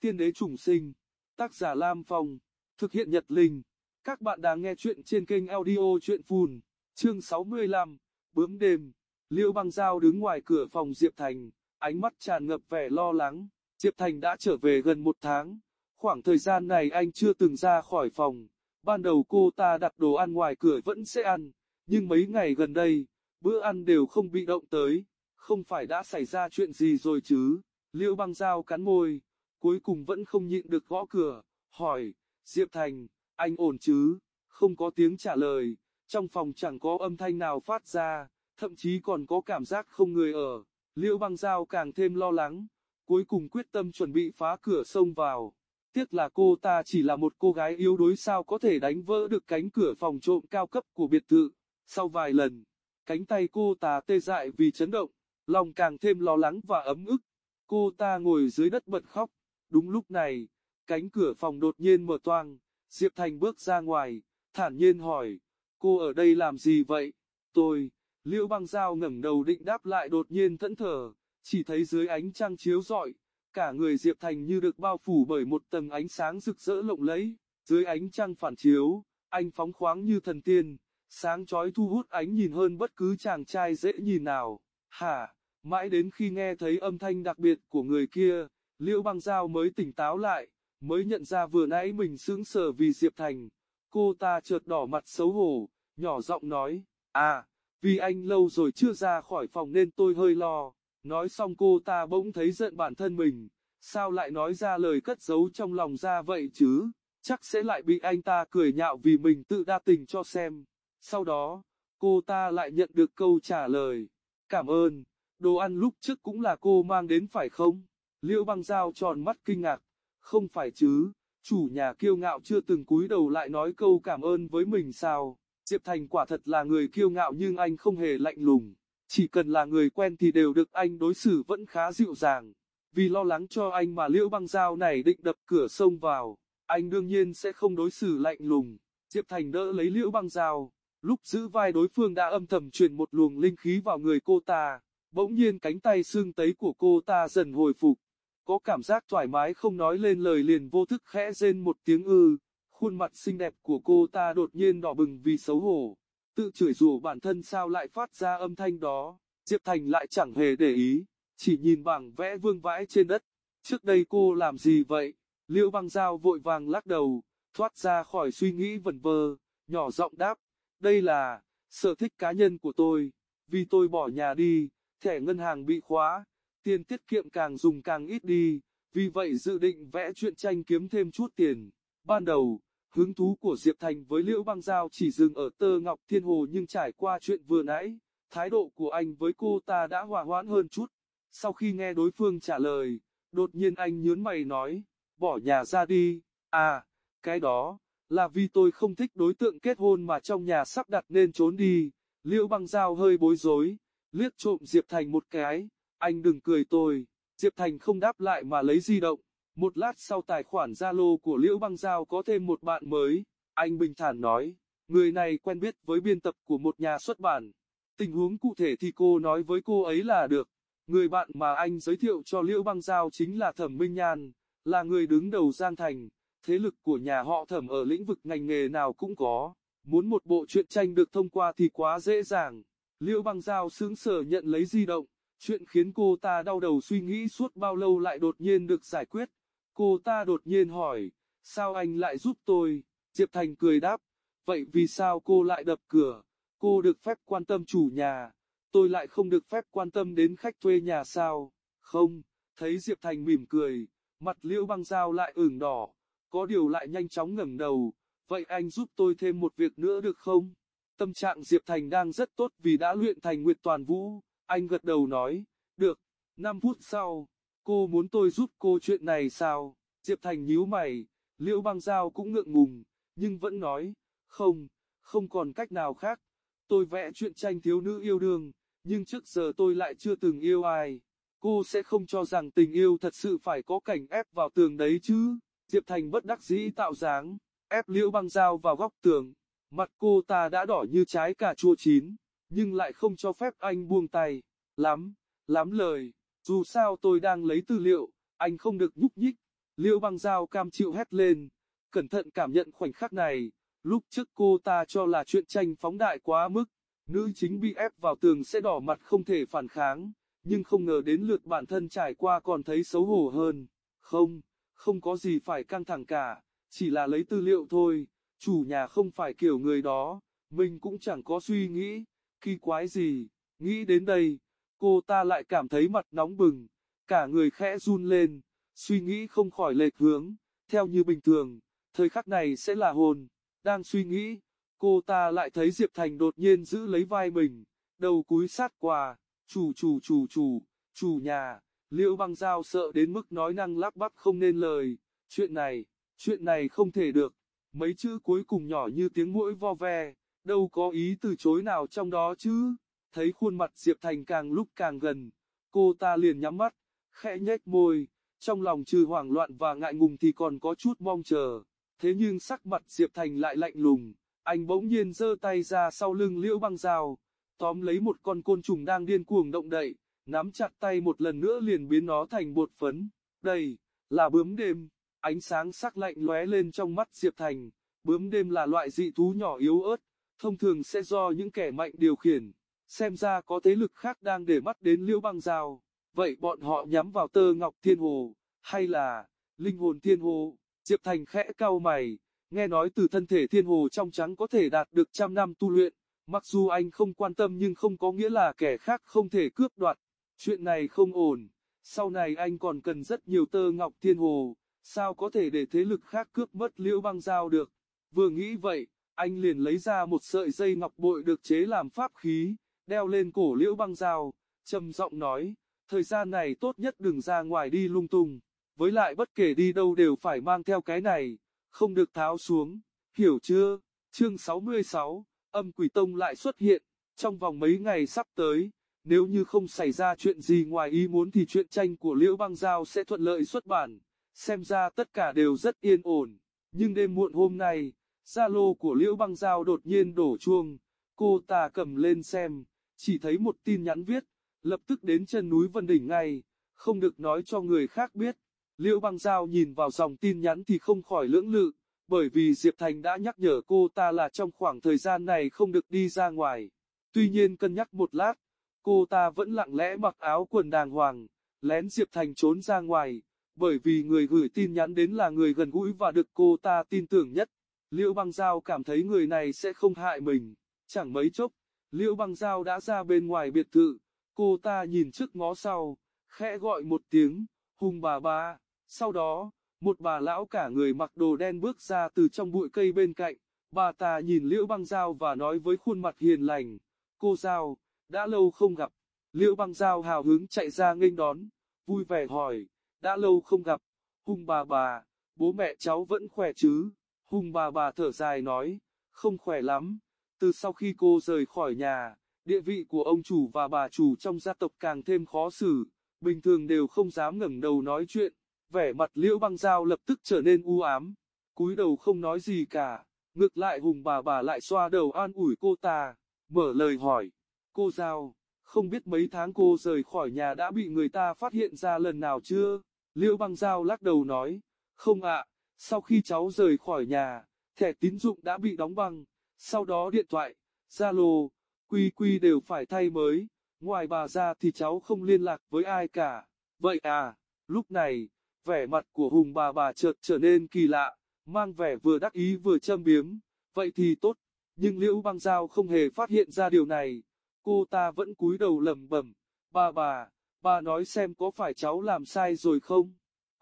Tiên đế trùng sinh. Tác giả Lam Phong. Thực hiện Nhật Linh. Các bạn đang nghe chuyện trên kênh audio chuyện phùn. Chương 65. Bướm đêm. Liêu băng giao đứng ngoài cửa phòng Diệp Thành. Ánh mắt tràn ngập vẻ lo lắng. Diệp Thành đã trở về gần một tháng. Khoảng thời gian này anh chưa từng ra khỏi phòng. Ban đầu cô ta đặt đồ ăn ngoài cửa vẫn sẽ ăn. Nhưng mấy ngày gần đây, bữa ăn đều không bị động tới. Không phải đã xảy ra chuyện gì rồi chứ? Liễu băng giao cắn môi, cuối cùng vẫn không nhịn được gõ cửa, hỏi, Diệp Thành, anh ổn chứ? Không có tiếng trả lời, trong phòng chẳng có âm thanh nào phát ra, thậm chí còn có cảm giác không người ở. Liễu băng giao càng thêm lo lắng, cuối cùng quyết tâm chuẩn bị phá cửa xông vào. Tiếc là cô ta chỉ là một cô gái yếu đuối sao có thể đánh vỡ được cánh cửa phòng trộm cao cấp của biệt thự. Sau vài lần, cánh tay cô ta tê dại vì chấn động, lòng càng thêm lo lắng và ấm ức. Cô ta ngồi dưới đất bật khóc. Đúng lúc này, cánh cửa phòng đột nhiên mở toang, Diệp Thành bước ra ngoài, thản nhiên hỏi, cô ở đây làm gì vậy? Tôi, Liễu băng dao ngẩng đầu định đáp lại đột nhiên thẫn thờ, chỉ thấy dưới ánh trăng chiếu rọi, cả người Diệp Thành như được bao phủ bởi một tầng ánh sáng rực rỡ lộng lẫy, dưới ánh trăng phản chiếu, anh phóng khoáng như thần tiên, sáng chói thu hút ánh nhìn hơn bất cứ chàng trai dễ nhìn nào. Hả? Mãi đến khi nghe thấy âm thanh đặc biệt của người kia, Liễu băng giao mới tỉnh táo lại, mới nhận ra vừa nãy mình sững sờ vì Diệp Thành. Cô ta chợt đỏ mặt xấu hổ, nhỏ giọng nói, à, vì anh lâu rồi chưa ra khỏi phòng nên tôi hơi lo. Nói xong cô ta bỗng thấy giận bản thân mình, sao lại nói ra lời cất giấu trong lòng ra vậy chứ, chắc sẽ lại bị anh ta cười nhạo vì mình tự đa tình cho xem. Sau đó, cô ta lại nhận được câu trả lời, cảm ơn, đồ ăn lúc trước cũng là cô mang đến phải không? Liễu băng giao tròn mắt kinh ngạc, không phải chứ, chủ nhà kiêu ngạo chưa từng cúi đầu lại nói câu cảm ơn với mình sao? Diệp Thành quả thật là người kiêu ngạo nhưng anh không hề lạnh lùng, chỉ cần là người quen thì đều được anh đối xử vẫn khá dịu dàng. Vì lo lắng cho anh mà liễu băng dao này định đập cửa sông vào, anh đương nhiên sẽ không đối xử lạnh lùng. Diệp Thành đỡ lấy liễu băng dao, lúc giữ vai đối phương đã âm thầm truyền một luồng linh khí vào người cô ta, bỗng nhiên cánh tay xương tấy của cô ta dần hồi phục, có cảm giác thoải mái không nói lên lời liền vô thức khẽ rên một tiếng ư, khuôn mặt xinh đẹp của cô ta đột nhiên đỏ bừng vì xấu hổ, tự chửi rủa bản thân sao lại phát ra âm thanh đó, Diệp Thành lại chẳng hề để ý, chỉ nhìn bảng vẽ vương vãi trên đất, trước đây cô làm gì vậy, liễu băng dao vội vàng lắc đầu, thoát ra khỏi suy nghĩ vẩn vơ, nhỏ giọng đáp, đây là, sở thích cá nhân của tôi, vì tôi bỏ nhà đi, thẻ ngân hàng bị khóa, tiền tiết kiệm càng dùng càng ít đi, vì vậy dự định vẽ truyện tranh kiếm thêm chút tiền. Ban đầu, hứng thú của Diệp Thành với Liễu Băng Giao chỉ dừng ở tơ ngọc thiên hồ nhưng trải qua chuyện vừa nãy, thái độ của anh với cô ta đã hòa hoãn hơn chút. Sau khi nghe đối phương trả lời, đột nhiên anh nhớn mày nói, bỏ nhà ra đi, à, cái đó, là vì tôi không thích đối tượng kết hôn mà trong nhà sắp đặt nên trốn đi. Liễu Băng Giao hơi bối rối, liếc trộm Diệp Thành một cái, anh đừng cười tôi, Diệp Thành không đáp lại mà lấy di động. Một lát sau tài khoản Zalo của Liễu Băng Giao có thêm một bạn mới, anh bình thản nói, người này quen biết với biên tập của một nhà xuất bản. Tình huống cụ thể thì cô nói với cô ấy là được. Người bạn mà anh giới thiệu cho Liễu Băng Giao chính là Thẩm Minh Nhan, là người đứng đầu Giang Thành. Thế lực của nhà họ Thẩm ở lĩnh vực ngành nghề nào cũng có. Muốn một bộ truyện tranh được thông qua thì quá dễ dàng. Liễu Băng Giao sướng sở nhận lấy di động. Chuyện khiến cô ta đau đầu suy nghĩ suốt bao lâu lại đột nhiên được giải quyết. Cô ta đột nhiên hỏi, sao anh lại giúp tôi? Diệp Thành cười đáp, vậy vì sao cô lại đập cửa? Cô được phép quan tâm chủ nhà, tôi lại không được phép quan tâm đến khách thuê nhà sao? Không, thấy Diệp Thành mỉm cười, mặt liễu băng dao lại ửng đỏ, có điều lại nhanh chóng ngẩng đầu, vậy anh giúp tôi thêm một việc nữa được không? Tâm trạng Diệp Thành đang rất tốt vì đã luyện thành Nguyệt Toàn Vũ, anh gật đầu nói, được, 5 phút sau, cô muốn tôi giúp cô chuyện này sao? Diệp Thành nhíu mày, Liễu Băng Giao cũng ngượng ngùng, nhưng vẫn nói, không, không còn cách nào khác. Tôi vẽ chuyện tranh thiếu nữ yêu đương, nhưng trước giờ tôi lại chưa từng yêu ai. Cô sẽ không cho rằng tình yêu thật sự phải có cảnh ép vào tường đấy chứ. Diệp Thành bất đắc dĩ tạo dáng, ép Liễu Băng Giao vào góc tường. Mặt cô ta đã đỏ như trái cà chua chín, nhưng lại không cho phép anh buông tay. Lắm, lắm lời, dù sao tôi đang lấy tư liệu, anh không được nhúc nhích. Liễu băng dao cam chịu hét lên, cẩn thận cảm nhận khoảnh khắc này, lúc trước cô ta cho là chuyện tranh phóng đại quá mức, nữ chính bị ép vào tường sẽ đỏ mặt không thể phản kháng, nhưng không ngờ đến lượt bản thân trải qua còn thấy xấu hổ hơn. Không, không có gì phải căng thẳng cả, chỉ là lấy tư liệu thôi, chủ nhà không phải kiểu người đó, mình cũng chẳng có suy nghĩ, kỳ quái gì, nghĩ đến đây, cô ta lại cảm thấy mặt nóng bừng, cả người khẽ run lên, suy nghĩ không khỏi lệch hướng, theo như bình thường, thời khắc này sẽ là hồn, đang suy nghĩ, cô ta lại thấy Diệp Thành đột nhiên giữ lấy vai mình, đầu cúi sát qua, chủ chủ chủ chủ, chủ nhà, liễu băng giao sợ đến mức nói năng lắp bắp không nên lời, chuyện này, chuyện này không thể được, mấy chữ cuối cùng nhỏ như tiếng mũi vo ve, đâu có ý từ chối nào trong đó chứ, thấy khuôn mặt Diệp Thành càng lúc càng gần, cô ta liền nhắm mắt, khẽ nhếch môi, trong lòng trừ hoảng loạn và ngại ngùng thì còn có chút mong chờ, thế nhưng sắc mặt Diệp Thành lại lạnh lùng, anh bỗng nhiên giơ tay ra sau lưng liễu băng dao, tóm lấy một con côn trùng đang điên cuồng động đậy, nắm chặt tay một lần nữa liền biến nó thành bột phấn, đây, là bướm đêm, ánh sáng sắc lạnh lóe lên trong mắt Diệp Thành, bướm đêm là loại dị thú nhỏ yếu ớt, thông thường sẽ do những kẻ mạnh điều khiển, xem ra có thế lực khác đang để mắt đến liễu băng giao. Vậy bọn họ nhắm vào tơ ngọc thiên hồ, hay là, linh hồn thiên hồ, Diệp Thành khẽ cau mày, nghe nói từ thân thể thiên hồ trong trắng có thể đạt được trăm năm tu luyện, mặc dù anh không quan tâm nhưng không có nghĩa là kẻ khác không thể cướp đoạt, chuyện này không ổn, sau này anh còn cần rất nhiều tơ ngọc thiên hồ, sao có thể để thế lực khác cướp mất liễu băng giao được, vừa nghĩ vậy, anh liền lấy ra một sợi dây ngọc bội được chế làm pháp khí, đeo lên cổ liễu băng giao, trầm giọng nói, thời gian này tốt nhất đừng ra ngoài đi lung tung, với lại bất kể đi đâu đều phải mang theo cái này, không được tháo xuống, hiểu chưa? Chương 66, âm quỷ tông lại xuất hiện, trong vòng mấy ngày sắp tới, nếu như không xảy ra chuyện gì ngoài ý muốn thì chuyện tranh của Liễu Băng Giao sẽ thuận lợi xuất bản, xem ra tất cả đều rất yên ổn, nhưng đêm muộn hôm nay, Zalo của Liễu Băng Giao đột nhiên đổ chuông, cô ta cầm lên xem, chỉ thấy một tin nhắn viết, lập tức đến chân núi Vân Đỉnh ngay, không được nói cho người khác biết. Liễu băng giao nhìn vào dòng tin nhắn thì không khỏi lưỡng lự, bởi vì Diệp Thành đã nhắc nhở cô ta là trong khoảng thời gian này không được đi ra ngoài. Tuy nhiên cân nhắc một lát, cô ta vẫn lặng lẽ mặc áo quần đàng hoàng, lén Diệp Thành trốn ra ngoài, bởi vì người gửi tin nhắn đến là người gần gũi và được cô ta tin tưởng nhất. Liễu băng giao cảm thấy người này sẽ không hại mình, chẳng mấy chốc, Liễu băng giao đã ra bên ngoài biệt thự, cô ta nhìn trước ngó sau, khẽ gọi một tiếng, hùng bà bà. sau đó, một bà lão cả người mặc đồ đen bước ra từ trong bụi cây bên cạnh, bà ta nhìn Liễu băng giao và nói với khuôn mặt hiền lành, cô giao, đã lâu không gặp, Liễu băng giao hào hứng chạy ra nghênh đón, vui vẻ hỏi, đã lâu không gặp, hùng bà bà, bố mẹ cháu vẫn khỏe chứ, hùng bà bà thở dài nói, không khỏe lắm, từ sau khi cô rời khỏi nhà, địa vị của ông chủ và bà chủ trong gia tộc càng thêm khó xử, bình thường đều không dám ngẩng đầu nói chuyện, vẻ mặt liễu băng giao lập tức trở nên u ám, cúi đầu không nói gì cả, ngược lại hùng bà bà lại xoa đầu an ủi cô ta, mở lời hỏi, cô giao, không biết mấy tháng cô rời khỏi nhà đã bị người ta phát hiện ra lần nào chưa? Liễu băng giao lắc đầu nói, không ạ, sau khi cháu rời khỏi nhà, thẻ tín dụng đã bị đóng băng, sau đó điện thoại, Zalo, quy quy đều phải thay mới, ngoài bà ra thì cháu không liên lạc với ai cả. Vậy à, lúc này, vẻ mặt của hùng bà bà chợt trở nên kỳ lạ, mang vẻ vừa đắc ý vừa châm biếm, vậy thì tốt, nhưng liễu băng giao không hề phát hiện ra điều này, cô ta vẫn cúi đầu lẩm bẩm, bà bà, bà nói xem có phải cháu làm sai rồi không,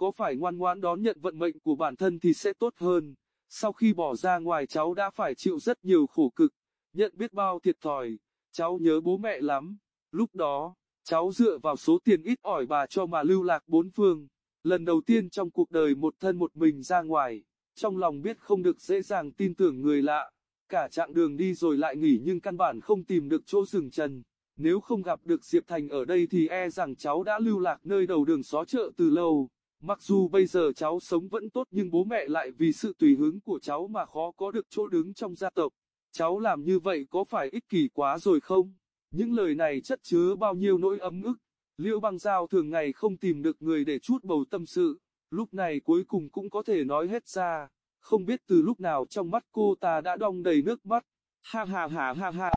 có phải ngoan ngoãn đón nhận vận mệnh của bản thân thì sẽ tốt hơn. Sau khi bỏ ra ngoài cháu đã phải chịu rất nhiều khổ cực, nhận biết bao thiệt thòi, cháu nhớ bố mẹ lắm. Lúc đó, cháu dựa vào số tiền ít ỏi bà cho mà lưu lạc bốn phương. Lần đầu tiên trong cuộc đời một thân một mình ra ngoài, trong lòng biết không được dễ dàng tin tưởng người lạ. Cả chặng đường đi rồi lại nghỉ nhưng căn bản không tìm được chỗ dừng chân. Nếu không gặp được Diệp Thành ở đây thì e rằng cháu đã lưu lạc nơi đầu đường xó chợ từ lâu. Mặc dù bây giờ cháu sống vẫn tốt nhưng bố mẹ lại vì sự tùy hứng của cháu mà khó có được chỗ đứng trong gia tộc. Cháu làm như vậy có phải ích kỷ quá rồi không? Những lời này chất chứa bao nhiêu nỗi ấm ức. Liễu băng giao thường ngày không tìm được người để chút bầu tâm sự. lúc này cuối cùng cũng có thể nói hết ra, không biết từ lúc nào trong mắt cô ta đã đong đầy nước mắt, ha ha ha ha ha.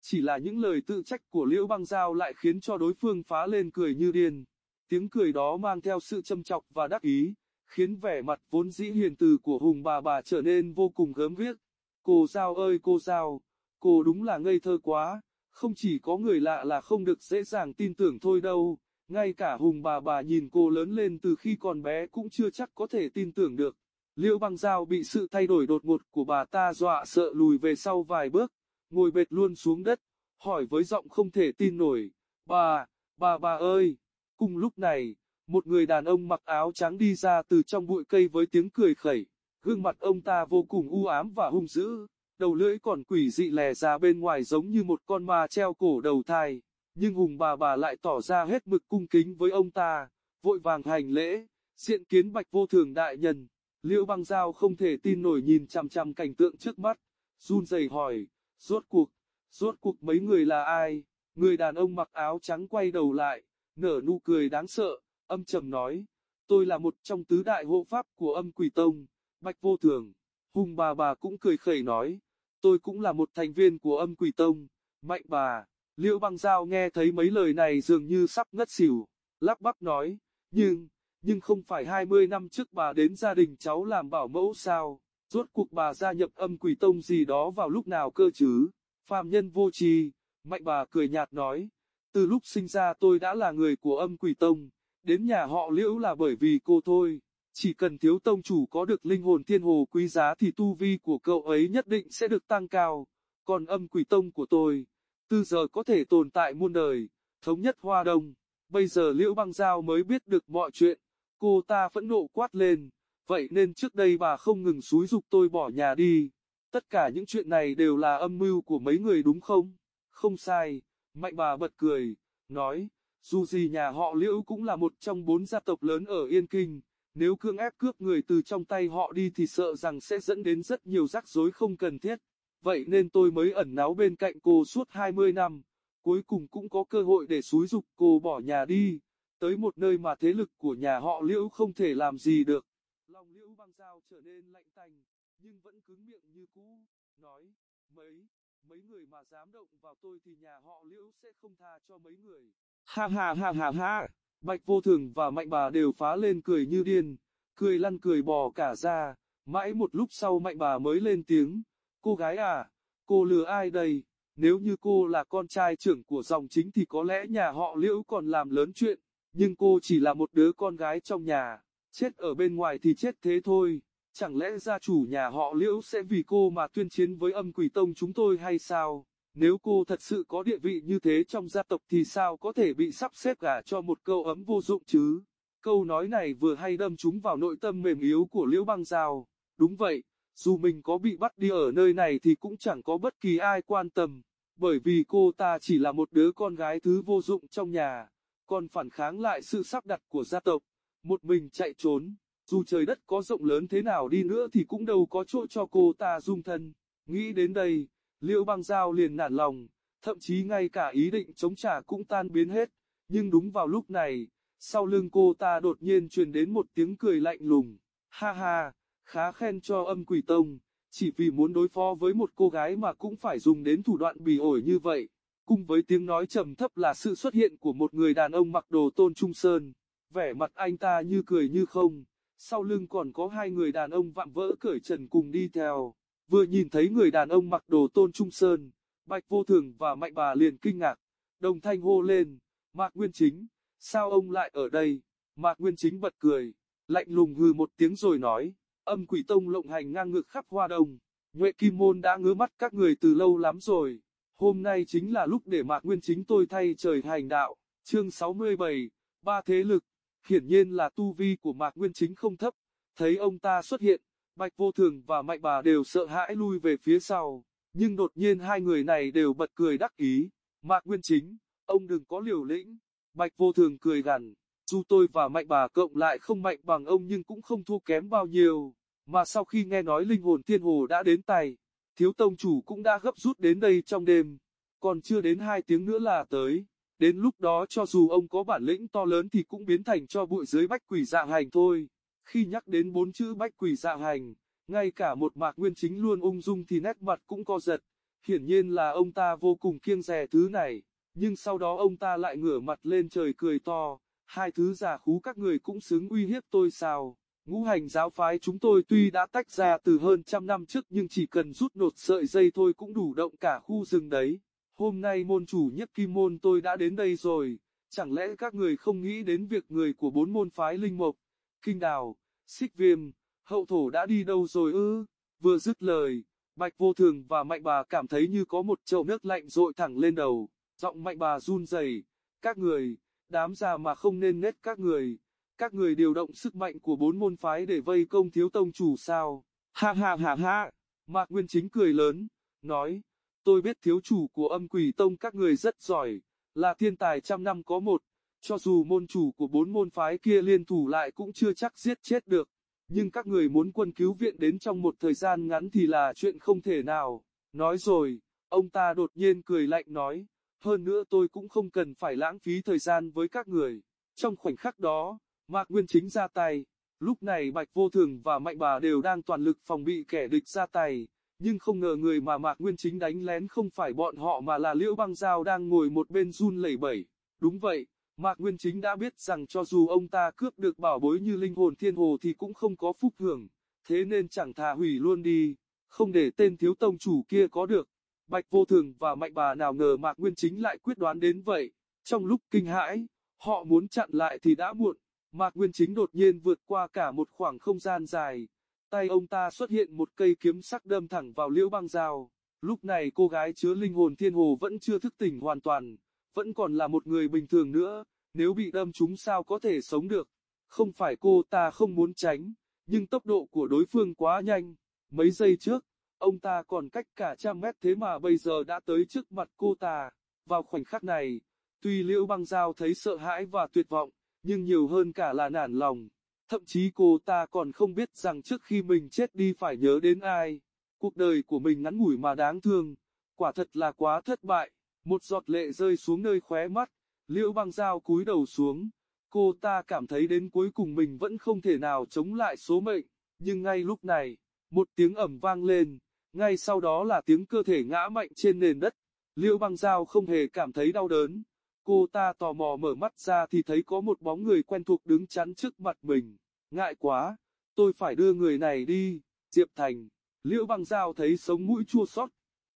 Chỉ là những lời tự trách của Liễu Băng Giao lại khiến cho đối phương phá lên cười như điên. Tiếng cười đó mang theo sự châm chọc và đắc ý, khiến vẻ mặt vốn dĩ hiền từ của Hùng bà bà trở nên vô cùng gớm ghiếc. Cô Giao ơi cô Giao, cô đúng là ngây thơ quá, không chỉ có người lạ là không được dễ dàng tin tưởng thôi đâu, ngay cả Hùng bà bà nhìn cô lớn lên từ khi còn bé cũng chưa chắc có thể tin tưởng được. Liễu băng giao bị sự thay đổi đột ngột của bà ta dọa sợ lùi về sau vài bước, ngồi bệt luôn xuống đất, hỏi với giọng không thể tin nổi, bà, bà bà ơi, cùng lúc này, một người đàn ông mặc áo trắng đi ra từ trong bụi cây với tiếng cười khẩy, gương mặt ông ta vô cùng u ám và hung dữ, đầu lưỡi còn quỷ dị lè ra bên ngoài giống như một con ma treo cổ đầu thai, nhưng hùng bà bà lại tỏ ra hết mực cung kính với ông ta, vội vàng hành lễ, diện kiến bạch vô thường đại nhân. Liễu băng giao không thể tin nổi nhìn chằm chằm cảnh tượng trước mắt, run rẩy hỏi, rốt cuộc, rốt cuộc mấy người là ai? Người đàn ông mặc áo trắng quay đầu lại, nở nụ cười đáng sợ, âm trầm nói, tôi là một trong tứ đại hộ pháp của âm quỷ tông, bạch vô thường. Hùng bà bà cũng cười khẩy nói, tôi cũng là một thành viên của âm quỷ tông, mạnh bà. Liễu băng giao nghe thấy mấy lời này dường như sắp ngất xỉu, lắp bắp nói, nhưng, nhưng không phải 20 năm trước bà đến gia đình cháu làm bảo mẫu sao, rốt cuộc bà gia nhập âm quỷ tông gì đó vào lúc nào cơ chứ, phàm nhân vô tri, mạnh bà cười nhạt nói, từ lúc sinh ra tôi đã là người của âm quỷ tông, đến nhà họ liễu là bởi vì cô thôi, chỉ cần thiếu tông chủ có được linh hồn thiên hồ quý giá thì tu vi của cậu ấy nhất định sẽ được tăng cao, còn âm quỷ tông của tôi, từ giờ có thể tồn tại muôn đời, thống nhất hoa đông, bây giờ liễu băng giao mới biết được mọi chuyện. Cô ta phẫn nộ quát lên, vậy nên trước đây bà không ngừng xúi dục tôi bỏ nhà đi. Tất cả những chuyện này đều là âm mưu của mấy người đúng không? Không sai, mạnh bà bật cười, nói, dù gì nhà họ liễu cũng là một trong bốn gia tộc lớn ở Yên Kinh, nếu cương ép cướp người từ trong tay họ đi thì sợ rằng sẽ dẫn đến rất nhiều rắc rối không cần thiết. Vậy nên tôi mới ẩn náu bên cạnh cô suốt 20 năm, cuối cùng cũng có cơ hội để xúi dục cô bỏ nhà đi tới một nơi mà thế lực của nhà họ liễu không thể làm gì được. Lòng liễu băng dao trở nên lạnh tanh, nhưng vẫn cứng miệng như cũ, nói, mấy, mấy người mà dám động vào tôi thì nhà họ liễu sẽ không tha cho mấy người. Ha ha ha ha ha, bạch vô thường và mạnh bà đều phá lên cười như điên, cười lăn cười bò cả ra, mãi một lúc sau mạnh bà mới lên tiếng, cô gái à, cô lừa ai đây? Nếu như cô là con trai trưởng của dòng chính thì có lẽ nhà họ liễu còn làm lớn chuyện nhưng cô chỉ là một đứa con gái trong nhà, chết ở bên ngoài thì chết thế thôi. Chẳng lẽ gia chủ nhà họ Liễu sẽ vì cô mà tuyên chiến với âm quỷ tông chúng tôi hay sao? Nếu cô thật sự có địa vị như thế trong gia tộc thì sao có thể bị sắp xếp gả cho một câu ấm vô dụng chứ? Câu nói này vừa hay đâm trúng vào nội tâm mềm yếu của Liễu Băng Giao. Đúng vậy, dù mình có bị bắt đi ở nơi này thì cũng chẳng có bất kỳ ai quan tâm, bởi vì cô ta chỉ là một đứa con gái thứ vô dụng trong nhà còn phản kháng lại sự sắp đặt của gia tộc, một mình chạy trốn, dù trời đất có rộng lớn thế nào đi nữa thì cũng đâu có chỗ cho cô ta dung thân. Nghĩ đến đây, Liễu Băng Giao liền nản lòng, thậm chí ngay cả ý định chống trả cũng tan biến hết, nhưng đúng vào lúc này, sau lưng cô ta đột nhiên truyền đến một tiếng cười lạnh lùng, ha ha, khá khen cho âm quỷ tông, chỉ vì muốn đối phó với một cô gái mà cũng phải dùng đến thủ đoạn bỉ ổi như vậy. Cùng với tiếng nói trầm thấp là sự xuất hiện của một người đàn ông mặc đồ tôn trung sơn, vẻ mặt anh ta như cười như không, sau lưng còn có hai người đàn ông vạm vỡ cởi trần cùng đi theo, vừa nhìn thấy người đàn ông mặc đồ tôn trung sơn, bạch vô thường và mạnh bà liền kinh ngạc, đồng thanh hô lên, Mạc Nguyên Chính, sao ông lại ở đây, Mạc Nguyên Chính bật cười, lạnh lùng hừ một tiếng rồi nói, âm quỷ tông lộng hành ngang ngược khắp hoa đông, Nhuệ Kim Môn đã ngứa mắt các người từ lâu lắm rồi. Hôm nay chính là lúc để Mạc Nguyên Chính tôi thay trời hành đạo, chương 67, ba thế lực, hiển nhiên là tu vi của Mạc Nguyên Chính không thấp, thấy ông ta xuất hiện, Bạch Vô Thường và Mạnh Bà đều sợ hãi lui về phía sau, nhưng đột nhiên hai người này đều bật cười đắc ý, Mạc Nguyên Chính, ông đừng có liều lĩnh, Bạch Vô Thường cười gằn, dù tôi và Mạnh Bà cộng lại không mạnh bằng ông nhưng cũng không thua kém bao nhiêu, mà sau khi nghe nói linh hồn thiên hồ đã đến tay, thiếu tông chủ cũng đã gấp rút đến đây trong đêm, còn chưa đến hai tiếng nữa là tới đến lúc đó cho dù ông có bản lĩnh to lớn thì cũng biến thành cho bụi dưới bách quỷ dạ hành thôi. Khi nhắc đến bốn chữ bách quỷ dạ hành, ngay cả một mạc nguyên chính luôn ung dung thì nét mặt cũng co giật, hiển nhiên là ông ta vô cùng kiêng dè thứ này, nhưng sau đó ông ta lại ngửa mặt lên trời cười to, hai thứ giả khú các người cũng xứng uy hiếp tôi sao. Ngũ hành giáo phái chúng tôi tuy đã tách ra từ hơn trăm năm trước nhưng chỉ cần rút nột sợi dây thôi cũng đủ động cả khu rừng đấy. Hôm nay môn chủ nhất kim môn tôi đã đến đây rồi, chẳng lẽ các người không nghĩ đến việc người của bốn môn phái linh mộc, kinh đào, xích viêm, hậu thổ đã đi đâu rồi ư? Vừa dứt lời, Bạch Vô Thường và Mạnh Bà cảm thấy như có một chậu nước lạnh rội thẳng lên đầu, giọng Mạnh Bà run rẩy, các người, đám già mà không nên nết các người, các người điều động sức mạnh của bốn môn phái để vây công thiếu tông chủ sao? Ha ha ha ha, Mạc Nguyên Chính cười lớn, nói, tôi biết thiếu chủ của âm quỷ tông các người rất giỏi, là thiên tài trăm năm có một, cho dù môn chủ của bốn môn phái kia liên thủ lại cũng chưa chắc giết chết được nhưng các người muốn quân cứu viện đến trong một thời gian ngắn thì là chuyện không thể nào. Nói rồi, ông ta đột nhiên cười lạnh nói, hơn nữa tôi cũng không cần phải lãng phí thời gian với các người. Trong khoảnh khắc đó, Mạc Nguyên Chính ra tay, lúc này Bạch Vô Thường và Mạnh Bà đều đang toàn lực phòng bị kẻ địch ra tay, nhưng không ngờ người mà Mạc Nguyên Chính đánh lén không phải bọn họ mà là Liễu Băng Giao đang ngồi một bên run lẩy bẩy. Đúng vậy, Mạc Nguyên Chính đã biết rằng cho dù ông ta cướp được bảo bối như linh hồn thiên hồ thì cũng không có phúc hưởng, thế nên chẳng thà hủy luôn đi, không để tên thiếu tông chủ kia có được. Bạch vô thường và mạnh bà nào ngờ Mạc Nguyên Chính lại quyết đoán đến vậy, trong lúc kinh hãi, họ muốn chặn lại thì đã muộn, Mạc Nguyên Chính đột nhiên vượt qua cả một khoảng không gian dài, tay ông ta xuất hiện một cây kiếm sắc đâm thẳng vào liễu băng dao. Lúc này cô gái chứa linh hồn thiên hồ vẫn chưa thức tỉnh hoàn toàn, vẫn còn là một người bình thường nữa, nếu bị đâm chúng sao có thể sống được. Không phải cô ta không muốn tránh, nhưng tốc độ của đối phương quá nhanh. Mấy giây trước, ông ta còn cách cả trăm mét thế mà bây giờ đã tới trước mặt cô ta. Vào khoảnh khắc này, tuy Liễu Băng Giao thấy sợ hãi và tuyệt vọng, nhưng nhiều hơn cả là nản lòng. Thậm chí cô ta còn không biết rằng trước khi mình chết đi phải nhớ đến ai. Cuộc đời của mình ngắn ngủi mà đáng thương, quả thật là quá thất bại. Một giọt lệ rơi xuống nơi khóe mắt, liễu băng dao cúi đầu xuống. Cô ta cảm thấy đến cuối cùng mình vẫn không thể nào chống lại số mệnh, nhưng ngay lúc này, một tiếng ẩm vang lên, ngay sau đó là tiếng cơ thể ngã mạnh trên nền đất. Liễu băng dao không hề cảm thấy đau đớn. Cô ta tò mò mở mắt ra thì thấy có một bóng người quen thuộc đứng chắn trước mặt mình. Ngại quá, tôi phải đưa người này đi, Diệp Thành. Liễu băng dao thấy sống mũi chua xót,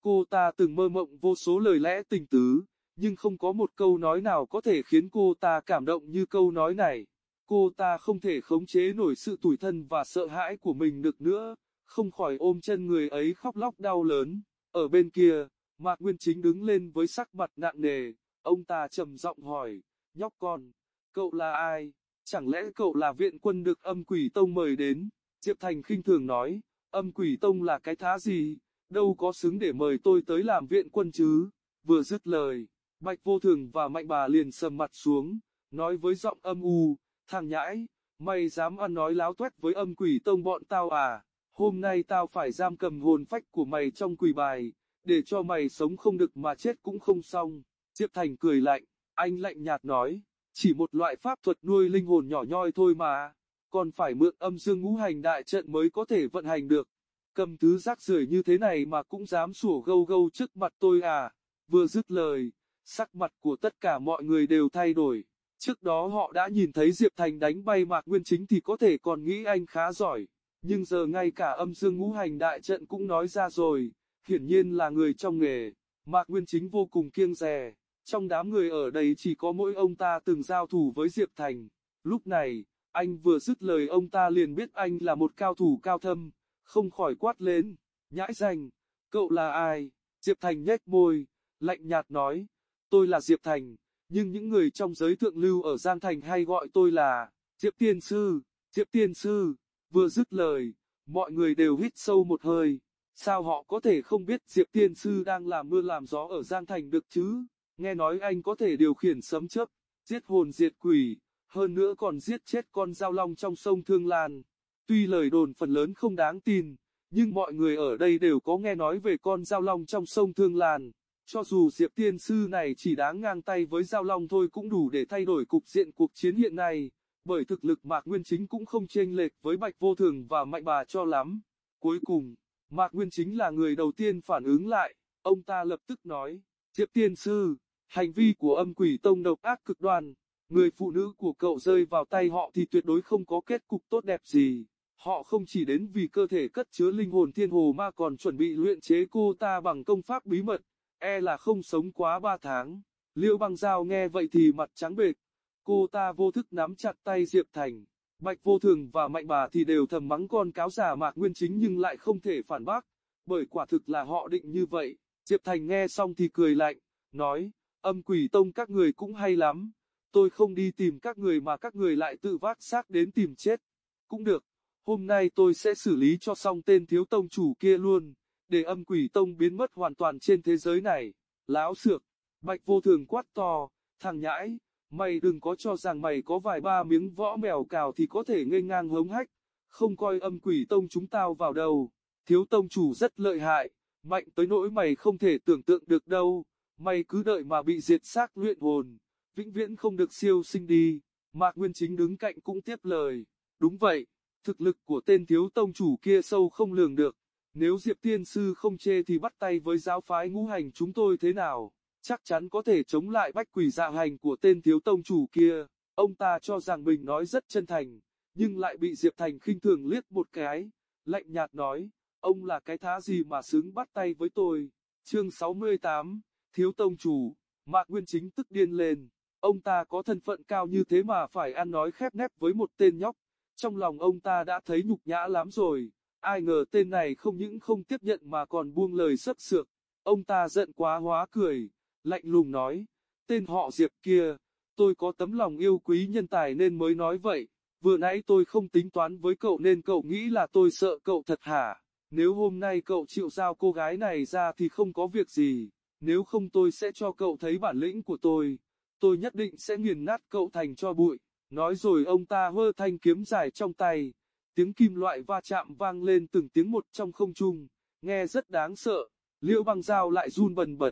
Cô ta từng mơ mộng vô số lời lẽ tình tứ, nhưng không có một câu nói nào có thể khiến cô ta cảm động như câu nói này. Cô ta không thể khống chế nổi sự tủi thân và sợ hãi của mình được nữa, không khỏi ôm chân người ấy khóc lóc đau lớn. Ở bên kia, Mạc Nguyên Chính đứng lên với sắc mặt nặng nề, ông ta trầm giọng hỏi, nhóc con, cậu là ai? Chẳng lẽ cậu là viện quân được âm quỷ tông mời đến? Diệp Thành khinh thường nói, âm quỷ tông là cái thá gì? đâu có xứng để mời tôi tới làm viện quân chứ. Vừa dứt lời, Bạch Vô Thường và Mạnh Bà liền sầm mặt xuống, nói với giọng âm u, thằng nhãi, mày dám ăn nói láo tuét với âm quỷ tông bọn tao à, hôm nay tao phải giam cầm hồn phách của mày trong quỷ bài, để cho mày sống không được mà chết cũng không xong. Diệp Thành cười lạnh, anh lạnh nhạt nói, chỉ một loại pháp thuật nuôi linh hồn nhỏ nhoi thôi mà, còn phải mượn âm dương ngũ hành đại trận mới có thể vận hành được cầm thứ rác rưởi như thế này mà cũng dám sủa gâu gâu trước mặt tôi à. Vừa dứt lời, sắc mặt của tất cả mọi người đều thay đổi. Trước đó họ đã nhìn thấy Diệp Thành đánh bay Mạc Nguyên Chính thì có thể còn nghĩ anh khá giỏi. Nhưng giờ ngay cả âm dương ngũ hành đại trận cũng nói ra rồi, hiển nhiên là người trong nghề. Mạc Nguyên Chính vô cùng kiêng dè. Trong đám người ở đây chỉ có mỗi ông ta từng giao thủ với Diệp Thành. Lúc này, anh vừa dứt lời ông ta liền biết anh là một cao thủ cao thâm, không khỏi quát lên, nhãi danh, cậu là ai? Diệp Thành nhếch môi, lạnh nhạt nói, tôi là Diệp Thành, nhưng những người trong giới thượng lưu ở Giang Thành hay gọi tôi là Diệp Tiên Sư, Diệp Tiên Sư, vừa dứt lời, mọi người đều hít sâu một hơi, sao họ có thể không biết Diệp Tiên Sư đang làm mưa làm gió ở Giang Thành được chứ, nghe nói anh có thể điều khiển sấm chớp, giết hồn diệt quỷ, hơn nữa còn giết chết con dao long trong sông Thương Lan. Tuy lời đồn phần lớn không đáng tin, nhưng mọi người ở đây đều có nghe nói về con dao long trong sông Thương Lan. Cho dù Diệp Tiên Sư này chỉ đáng ngang tay với Giao Long thôi cũng đủ để thay đổi cục diện cuộc chiến hiện nay, bởi thực lực Mạc Nguyên Chính cũng không chênh lệch với Bạch Vô Thường và Mạnh Bà cho lắm. Cuối cùng, Mạc Nguyên Chính là người đầu tiên phản ứng lại, ông ta lập tức nói, Diệp Tiên Sư, hành vi của âm quỷ tông độc ác cực đoan, người phụ nữ của cậu rơi vào tay họ thì tuyệt đối không có kết cục tốt đẹp gì. Họ không chỉ đến vì cơ thể cất chứa linh hồn thiên hồ mà còn chuẩn bị luyện chế cô ta bằng công pháp bí mật, e là không sống quá ba tháng. liêu băng giao nghe vậy thì mặt trắng bệch, cô ta vô thức nắm chặt tay Diệp Thành. Bạch Vô Thường và Mạnh Bà thì đều thầm mắng con cáo giả Mạc Nguyên Chính nhưng lại không thể phản bác, bởi quả thực là họ định như vậy. Diệp Thành nghe xong thì cười lạnh, nói, âm quỷ tông các người cũng hay lắm, tôi không đi tìm các người mà các người lại tự vác xác đến tìm chết. Cũng được, hôm nay tôi sẽ xử lý cho xong tên thiếu tông chủ kia luôn, để âm quỷ tông biến mất hoàn toàn trên thế giới này. Láo sược, Bạch Vô Thường quát to, thằng nhãi, mày đừng có cho rằng mày có vài ba miếng võ mèo cào thì có thể ngây ngang hống hách, không coi âm quỷ tông chúng tao vào đầu. Thiếu tông chủ rất lợi hại, mạnh tới nỗi mày không thể tưởng tượng được đâu, mày cứ đợi mà bị diệt xác luyện hồn, vĩnh viễn không được siêu sinh đi. Mạc Nguyên Chính đứng cạnh cũng tiếp lời, đúng vậy, thực lực của tên thiếu tông chủ kia sâu không lường được, nếu Diệp Tiên Sư không chê thì bắt tay với giáo phái ngũ hành chúng tôi thế nào, chắc chắn có thể chống lại bách quỷ dạ hành của tên thiếu tông chủ kia. Ông ta cho rằng mình nói rất chân thành, nhưng lại bị Diệp Thành khinh thường liếc một cái, lạnh nhạt nói, ông là cái thá gì mà xứng bắt tay với tôi. Chương 68, Thiếu Tông Chủ, Mạc Nguyên Chính tức điên lên, ông ta có thân phận cao như thế mà phải ăn nói khép nép với một tên nhóc. Trong lòng ông ta đã thấy nhục nhã lắm rồi, ai ngờ tên này không những không tiếp nhận mà còn buông lời sấp sược. Ông ta giận quá hóa cười, lạnh lùng nói, tên họ Diệp kia, tôi có tấm lòng yêu quý nhân tài nên mới nói vậy, vừa nãy tôi không tính toán với cậu nên cậu nghĩ là tôi sợ cậu thật hả? Nếu hôm nay cậu chịu giao cô gái này ra thì không có việc gì, nếu không tôi sẽ cho cậu thấy bản lĩnh của tôi, tôi nhất định sẽ nghiền nát cậu thành cho bụi. Nói rồi ông ta hơ thanh kiếm dài trong tay, tiếng kim loại va chạm vang lên từng tiếng một trong không trung, nghe rất đáng sợ, liễu băng dao lại run bần bật.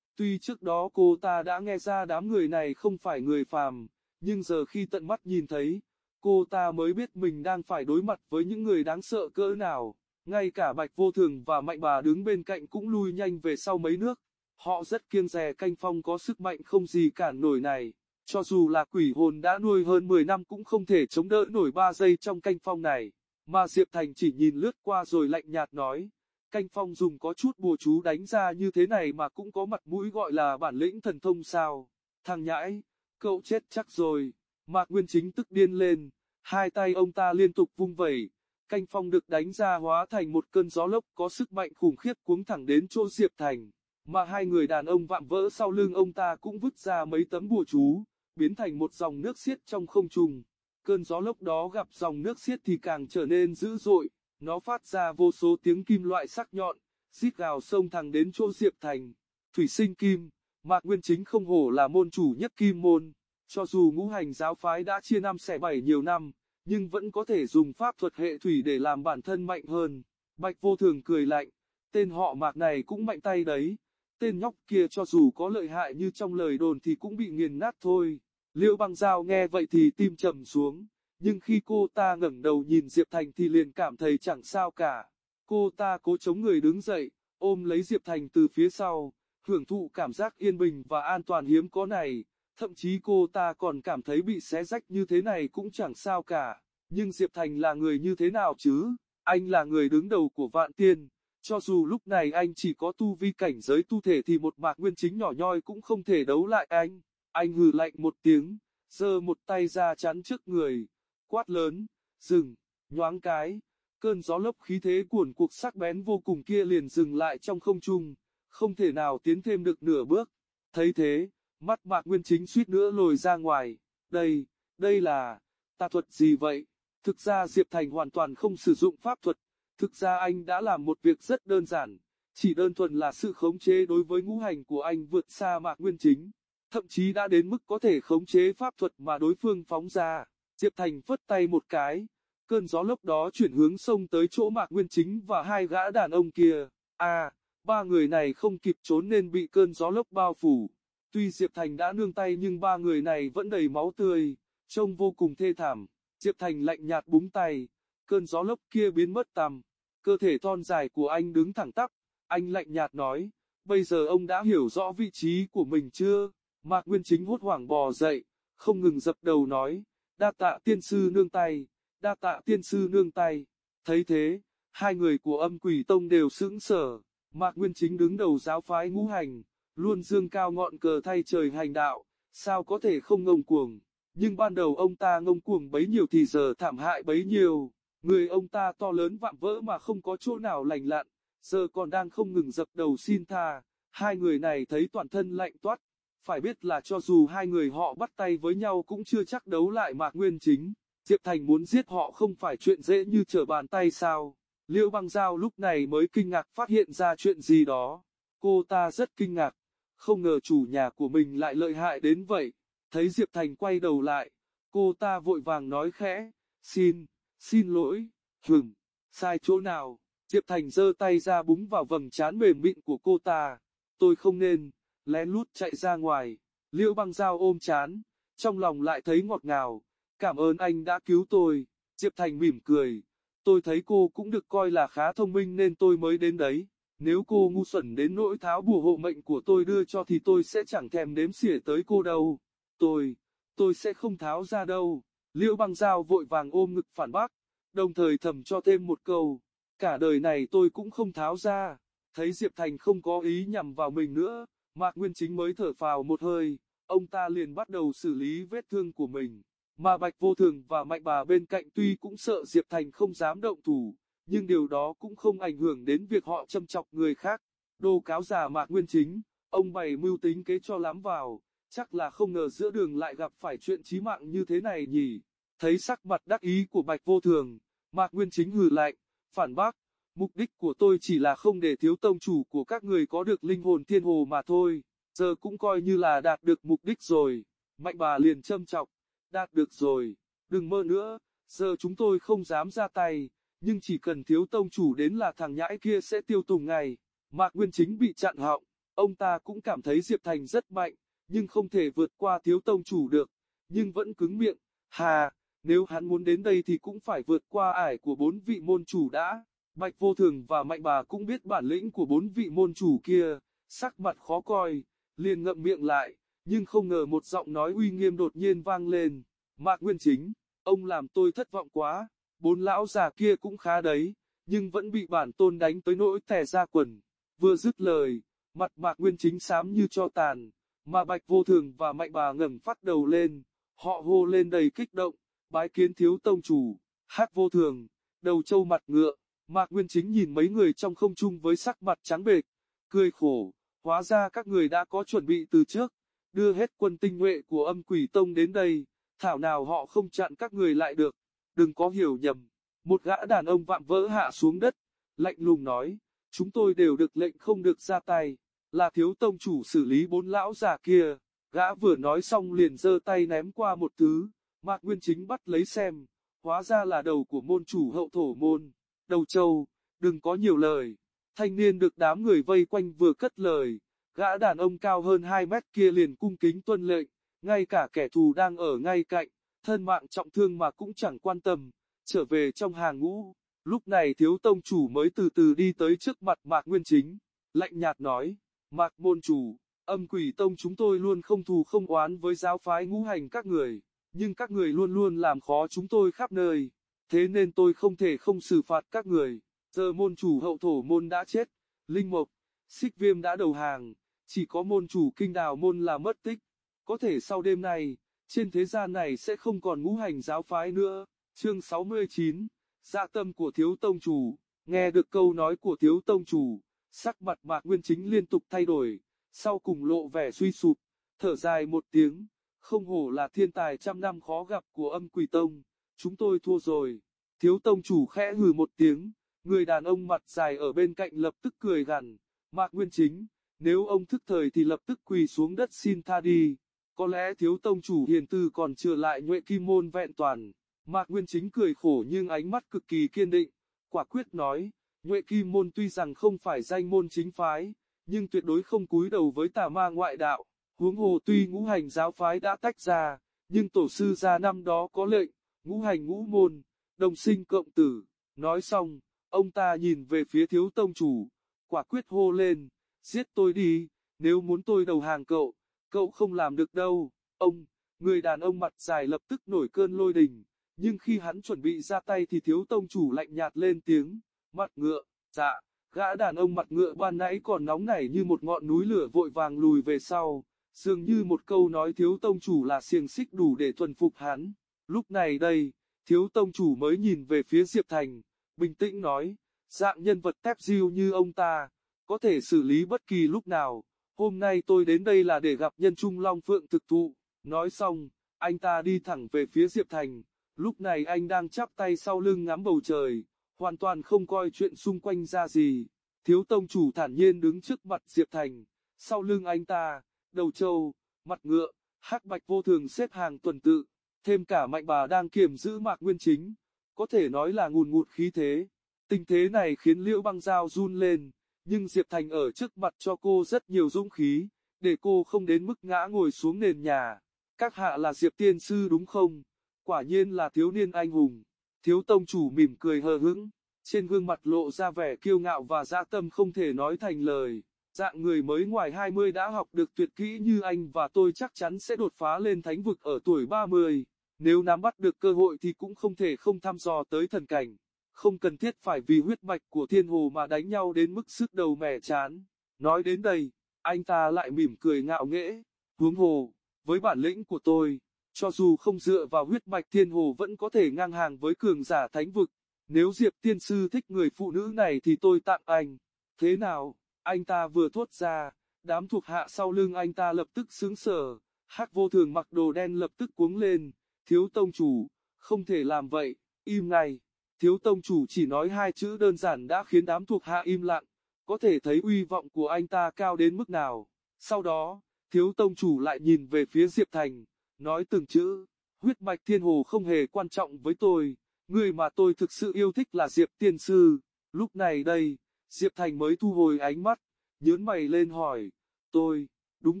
Tuy trước đó cô ta đã nghe ra đám người này không phải người phàm, nhưng giờ khi tận mắt nhìn thấy, cô ta mới biết mình đang phải đối mặt với những người đáng sợ cỡ nào. Ngay cả Bạch Vô Thường và Mạnh Bà đứng bên cạnh cũng lui nhanh về sau mấy nước. Họ rất kiêng dè canh phong có sức mạnh không gì cản nổi này. Cho dù là quỷ hồn đã nuôi hơn 10 năm cũng không thể chống đỡ nổi 3 giây trong canh phong này. Mà Diệp Thành chỉ nhìn lướt qua rồi lạnh nhạt nói. Canh phong dùng có chút bùa chú đánh ra như thế này mà cũng có mặt mũi gọi là bản lĩnh thần thông sao. Thằng nhãi, cậu chết chắc rồi. Mạc Nguyên Chính tức điên lên. Hai tay ông ta liên tục vung vẩy canh phong được đánh ra hóa thành một cơn gió lốc có sức mạnh khủng khiếp cuống thẳng đến chỗ Diệp Thành, mà hai người đàn ông vạm vỡ sau lưng ông ta cũng vứt ra mấy tấm bùa chú, biến thành một dòng nước xiết trong không trung. Cơn gió lốc đó gặp dòng nước xiết thì càng trở nên dữ dội, nó phát ra vô số tiếng kim loại sắc nhọn, rít gào sông thẳng đến chỗ Diệp Thành. Thủy sinh kim, Mạc Nguyên Chính không hổ là môn chủ nhất kim môn, cho dù ngũ hành giáo phái đã chia năm xẻ bảy nhiều năm, nhưng vẫn có thể dùng pháp thuật hệ thủy để làm bản thân mạnh hơn. Bạch vô thường cười lạnh, tên họ mạc này cũng mạnh tay đấy, tên nhóc kia cho dù có lợi hại như trong lời đồn thì cũng bị nghiền nát thôi. Liễu băng giao nghe vậy thì tim trầm xuống, nhưng khi cô ta ngẩng đầu nhìn Diệp Thành thì liền cảm thấy chẳng sao cả. Cô ta cố chống người đứng dậy, ôm lấy Diệp Thành từ phía sau, hưởng thụ cảm giác yên bình và an toàn hiếm có này. Thậm chí cô ta còn cảm thấy bị xé rách như thế này cũng chẳng sao cả. Nhưng Diệp Thành là người như thế nào chứ? Anh là người đứng đầu của vạn tiên. Cho dù lúc này anh chỉ có tu vi cảnh giới tu thể thì một mạc nguyên chính nhỏ nhoi cũng không thể đấu lại anh. Anh hừ lạnh một tiếng, giơ một tay ra chắn trước người, quát lớn, dừng, nhoáng cái. Cơn gió lốc khí thế cuồn cuộc sắc bén vô cùng kia liền dừng lại trong không trung, không thể nào tiến thêm được nửa bước. Thấy thế, Mắt Mạc Nguyên Chính suýt nữa lồi ra ngoài. Đây, đây là, tà thuật gì vậy? Thực ra Diệp Thành hoàn toàn không sử dụng pháp thuật. Thực ra anh đã làm một việc rất đơn giản. Chỉ đơn thuần là sự khống chế đối với ngũ hành của anh vượt xa Mạc Nguyên Chính. Thậm chí đã đến mức có thể khống chế pháp thuật mà đối phương phóng ra. Diệp Thành phất tay một cái. Cơn gió lốc đó chuyển hướng sông tới chỗ Mạc Nguyên Chính và hai gã đàn ông kia. À, Ba người này không kịp trốn nên bị cơn gió lốc bao phủ. Tuy Diệp Thành đã nương tay nhưng ba người này vẫn đầy máu tươi, trông vô cùng thê thảm. Diệp Thành lạnh nhạt búng tay, cơn gió lốc kia biến mất tầm. Cơ thể thon dài của anh đứng thẳng tắp, anh lạnh nhạt nói, bây giờ ông đã hiểu rõ vị trí của mình chưa? Mạc Nguyên Chính hốt hoảng bò dậy, không ngừng dập đầu nói, đa tạ tiên sư nương tay, đa tạ tiên sư nương tay. Thấy thế, hai người của âm quỷ tông đều sững sờ, Mạc Nguyên Chính đứng đầu giáo phái ngũ hành, luôn dương cao ngọn cờ thay trời hành đạo, sao có thể không ngông cuồng. Nhưng ban đầu ông ta ngông cuồng bấy nhiêu thì giờ thảm hại bấy nhiêu, người ông ta to lớn vạm vỡ mà không có chỗ nào lành lặn, giờ còn đang không ngừng dập đầu xin tha, hai người này thấy toàn thân lạnh toát, phải biết là cho dù hai người họ bắt tay với nhau cũng chưa chắc đấu lại Mạc Nguyên Chính, Diệp Thành muốn giết họ không phải chuyện dễ như trở bàn tay sao. Liễu băng giao lúc này mới kinh ngạc phát hiện ra chuyện gì đó. Cô ta rất kinh ngạc, không ngờ chủ nhà của mình lại lợi hại đến vậy. Thấy Diệp Thành quay đầu lại, cô ta vội vàng nói khẽ, xin, xin lỗi, hừng, sai chỗ nào. Diệp Thành giơ tay ra búng vào vầng trán mềm mịn của cô ta. Tôi không nên, lén lút chạy ra ngoài. Liễu băng dao ôm chán, trong lòng lại thấy ngọt ngào. Cảm ơn anh đã cứu tôi. Diệp Thành mỉm cười. Tôi thấy cô cũng được coi là khá thông minh nên tôi mới đến đấy. Nếu cô ngu xuẩn đến nỗi tháo bùa hộ mệnh của tôi đưa cho thì tôi sẽ chẳng thèm đếm xỉa tới cô đâu. Tôi, tôi sẽ không tháo ra đâu. Liễu băng dao vội vàng ôm ngực phản bác, đồng thời thầm cho thêm một câu. Cả đời này tôi cũng không tháo ra. Thấy Diệp Thành không có ý nhằm vào mình nữa, Mạc Nguyên Chính mới thở phào một hơi, ông ta liền bắt đầu xử lý vết thương của mình. Mà Bạch Vô Thường và Mạnh Bà bên cạnh tuy cũng sợ Diệp Thành không dám động thủ, nhưng điều đó cũng không ảnh hưởng đến việc họ châm chọc người khác. Đô cáo già Mạc Nguyên Chính, ông bày mưu tính kế cho lắm vào, chắc là không ngờ giữa đường lại gặp phải chuyện chí mạng như thế này nhỉ. Thấy sắc mặt đắc ý của Bạch Vô Thường, Mạc Nguyên Chính hừ lạnh, phản bác, mục đích của tôi chỉ là không để thiếu tông chủ của các người có được linh hồn thiên hồ mà thôi, giờ cũng coi như là đạt được mục đích rồi. Mạnh bà liền châm chọc, đạt được rồi, đừng mơ nữa, giờ chúng tôi không dám ra tay, nhưng chỉ cần thiếu tông chủ đến là thằng nhãi kia sẽ tiêu tùng ngay. Mạc Nguyên Chính bị chặn họng, ông ta cũng cảm thấy Diệp Thành rất mạnh, nhưng không thể vượt qua thiếu tông chủ được, nhưng vẫn cứng miệng, hà, nếu hắn muốn đến đây thì cũng phải vượt qua ải của bốn vị môn chủ đã. Bạch Vô Thường và Mạnh Bà cũng biết bản lĩnh của bốn vị môn chủ kia, sắc mặt khó coi, liền ngậm miệng lại, nhưng không ngờ một giọng nói uy nghiêm đột nhiên vang lên. Mạc Nguyên Chính, ông làm tôi thất vọng quá, bốn lão già kia cũng khá đấy, nhưng vẫn bị bản tôn đánh tới nỗi tè ra quần. Vừa dứt lời, mặt Mạc Nguyên Chính xám như cho tàn, mà Bạch Vô Thường và Mạnh Bà ngẩng phát đầu lên, họ hô lên đầy kích động, bái kiến thiếu tông chủ, hát vô thường, đầu trâu mặt ngựa. Mạc Nguyên Chính nhìn mấy người trong không trung với sắc mặt trắng bệch, cười khổ, hóa ra các người đã có chuẩn bị từ trước, đưa hết quân tinh nhuệ của âm quỷ tông đến đây, thảo nào họ không chặn các người lại được, đừng có hiểu nhầm. Một gã đàn ông vạm vỡ hạ xuống đất, lạnh lùng nói, chúng tôi đều được lệnh không được ra tay, là thiếu tông chủ xử lý bốn lão già kia, gã vừa nói xong liền giơ tay ném qua một thứ, Mạc Nguyên Chính bắt lấy xem, hóa ra là đầu của môn chủ hậu thổ môn đầu trâu, đừng có nhiều lời. Thanh niên được đám người vây quanh vừa cất lời, gã đàn ông cao hơn 2 mét kia liền cung kính tuân lệnh, ngay cả kẻ thù đang ở ngay cạnh, thân mạng trọng thương mà cũng chẳng quan tâm, trở về trong hàng ngũ. Lúc này thiếu tông chủ mới từ từ đi tới trước mặt Mạc Nguyên Chính, lạnh nhạt nói, Mạc môn chủ, âm quỷ tông chúng tôi luôn không thù không oán với giáo phái ngũ hành các người, nhưng các người luôn luôn làm khó chúng tôi khắp nơi thế nên tôi không thể không xử phạt các người. Giờ môn chủ hậu thổ môn đã chết, linh mộc, xích viêm đã đầu hàng, chỉ có môn chủ kinh đào môn là mất tích. Có thể sau đêm nay trên thế gian này sẽ không còn ngũ hành giáo phái nữa. Chương 69, Dạ tâm của thiếu tông chủ, nghe được câu nói của thiếu tông chủ, sắc mặt mạc nguyên chính liên tục thay đổi, sau cùng lộ vẻ suy sụp, thở dài một tiếng, không hổ là thiên tài trăm năm khó gặp của âm quỷ tông chúng tôi thua rồi. Thiếu tông chủ khẽ hừ một tiếng, người đàn ông mặt dài ở bên cạnh lập tức cười gằn, Mạc Nguyên Chính, nếu ông thức thời thì lập tức quỳ xuống đất xin tha đi. Có lẽ thiếu tông chủ hiền tư còn chưa lại nhuệ kim môn vẹn toàn. Mạc Nguyên Chính cười khổ nhưng ánh mắt cực kỳ kiên định, quả quyết nói, Nhuệ Kim Môn tuy rằng không phải danh môn chính phái, nhưng tuyệt đối không cúi đầu với tà ma ngoại đạo. Huống hồ tuy ngũ hành giáo phái đã tách ra, nhưng tổ sư gia năm đó có lệnh, ngũ hành ngũ môn, đồng sinh cộng tử. Nói xong, ông ta nhìn về phía thiếu tông chủ, quả quyết hô lên, giết tôi đi, nếu muốn tôi đầu hàng cậu, cậu không làm được đâu. Ông, người đàn ông mặt dài lập tức nổi cơn lôi đình, nhưng khi hắn chuẩn bị ra tay thì thiếu tông chủ lạnh nhạt lên tiếng, mặt ngựa, dạ, gã đàn ông mặt ngựa ban nãy còn nóng nảy như một ngọn núi lửa vội vàng lùi về sau, dường như một câu nói thiếu tông chủ là xiềng xích đủ để thuần phục hắn. Lúc này đây, thiếu tông chủ mới nhìn về phía Diệp Thành, bình tĩnh nói, dạng nhân vật tép diêu như ông ta, có thể xử lý bất kỳ lúc nào, hôm nay tôi đến đây là để gặp nhân trung long phượng thực thụ, nói xong, anh ta đi thẳng về phía Diệp Thành, lúc này anh đang chắp tay sau lưng ngắm bầu trời, hoàn toàn không coi chuyện xung quanh ra gì, thiếu tông chủ thản nhiên đứng trước mặt Diệp Thành, sau lưng anh ta, đầu trâu, mặt ngựa, hắc bạch vô thường xếp hàng tuần tự, thêm cả mạnh bà đang kiểm giữ mạc nguyên chính, có thể nói là ngùn ngụt khí thế. Tình thế này khiến Liễu Băng Giao run lên, nhưng Diệp Thành ở trước mặt cho cô rất nhiều dũng khí, để cô không đến mức ngã ngồi xuống nền nhà. Các hạ là Diệp Tiên Sư đúng không? Quả nhiên là thiếu niên anh hùng. Thiếu tông chủ mỉm cười hờ hững, trên gương mặt lộ ra vẻ kiêu ngạo và dã tâm không thể nói thành lời. Dạng người mới ngoài 20 đã học được tuyệt kỹ như anh và tôi chắc chắn sẽ đột phá lên thánh vực ở tuổi 30. Nếu nắm bắt được cơ hội thì cũng không thể không thăm dò tới thần cảnh. Không cần thiết phải vì huyết mạch của thiên hồ mà đánh nhau đến mức sức đầu mẻ chán. Nói đến đây, anh ta lại mỉm cười ngạo nghễ. Huống hồ, với bản lĩnh của tôi, cho dù không dựa vào huyết mạch thiên hồ vẫn có thể ngang hàng với cường giả thánh vực. Nếu Diệp Tiên Sư thích người phụ nữ này thì tôi tặng anh. Thế nào? Anh ta vừa thốt ra, đám thuộc hạ sau lưng anh ta lập tức sướng sở. Hắc vô thường mặc đồ đen lập tức cuống lên. Thiếu tông chủ, không thể làm vậy, im ngay. Thiếu tông chủ chỉ nói hai chữ đơn giản đã khiến đám thuộc hạ im lặng, có thể thấy uy vọng của anh ta cao đến mức nào. Sau đó, thiếu tông chủ lại nhìn về phía Diệp Thành, nói từng chữ, huyết mạch thiên hồ không hề quan trọng với tôi, người mà tôi thực sự yêu thích là Diệp Tiên Sư. Lúc này đây, Diệp Thành mới thu hồi ánh mắt, nhớn mày lên hỏi, tôi, đúng